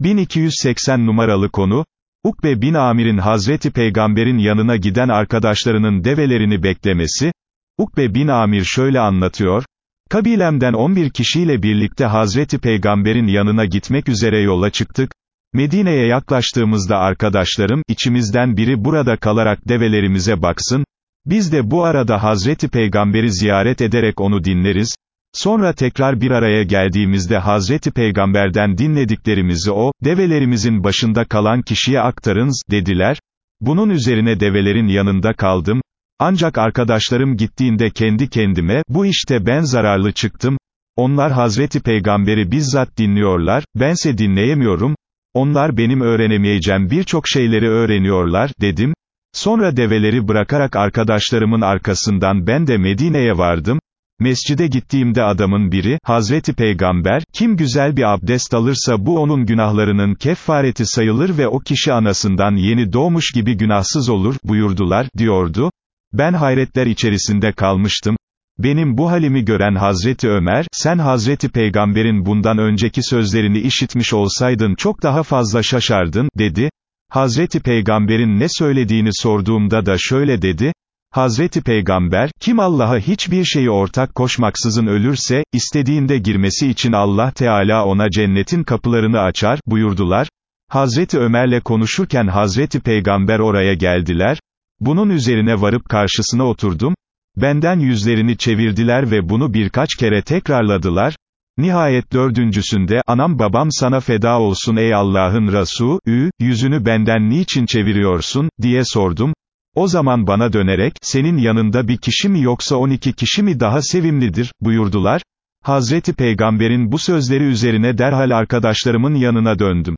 1280 numaralı konu, Ukbe bin Amir'in Hazreti Peygamber'in yanına giden arkadaşlarının develerini beklemesi, Ukbe bin Amir şöyle anlatıyor, Kabilemden 11 kişiyle birlikte Hazreti Peygamber'in yanına gitmek üzere yola çıktık, Medine'ye yaklaştığımızda arkadaşlarım, içimizden biri burada kalarak develerimize baksın, biz de bu arada Hazreti Peygamber'i ziyaret ederek onu dinleriz, Sonra tekrar bir araya geldiğimizde Hazreti Peygamber'den dinlediklerimizi o, develerimizin başında kalan kişiye aktarınız, dediler. Bunun üzerine develerin yanında kaldım. Ancak arkadaşlarım gittiğinde kendi kendime, bu işte ben zararlı çıktım. Onlar Hazreti Peygamber'i bizzat dinliyorlar, bense dinleyemiyorum. Onlar benim öğrenemeyeceğim birçok şeyleri öğreniyorlar, dedim. Sonra develeri bırakarak arkadaşlarımın arkasından ben de Medine'ye vardım. Mescide gittiğimde adamın biri, Hazreti Peygamber, kim güzel bir abdest alırsa bu onun günahlarının kefareti sayılır ve o kişi anasından yeni doğmuş gibi günahsız olur, buyurdular, diyordu. Ben hayretler içerisinde kalmıştım. Benim bu halimi gören Hazreti Ömer, sen Hazreti Peygamber'in bundan önceki sözlerini işitmiş olsaydın çok daha fazla şaşardın, dedi. Hazreti Peygamber'in ne söylediğini sorduğumda da şöyle dedi, Hazreti Peygamber, kim Allah'a hiçbir şeyi ortak koşmaksızın ölürse, istediğinde girmesi için Allah Teala ona cennetin kapılarını açar, buyurdular. Hazreti Ömer'le konuşurken Hazreti Peygamber oraya geldiler. Bunun üzerine varıp karşısına oturdum. Benden yüzlerini çevirdiler ve bunu birkaç kere tekrarladılar. Nihayet dördüncüsünde, anam babam sana feda olsun ey Allah'ın Resulü, yüzünü benden niçin çeviriyorsun, diye sordum. O zaman bana dönerek, senin yanında bir kişi mi yoksa on iki kişi mi daha sevimlidir, buyurdular. Hazreti Peygamber'in bu sözleri üzerine derhal arkadaşlarımın yanına döndüm.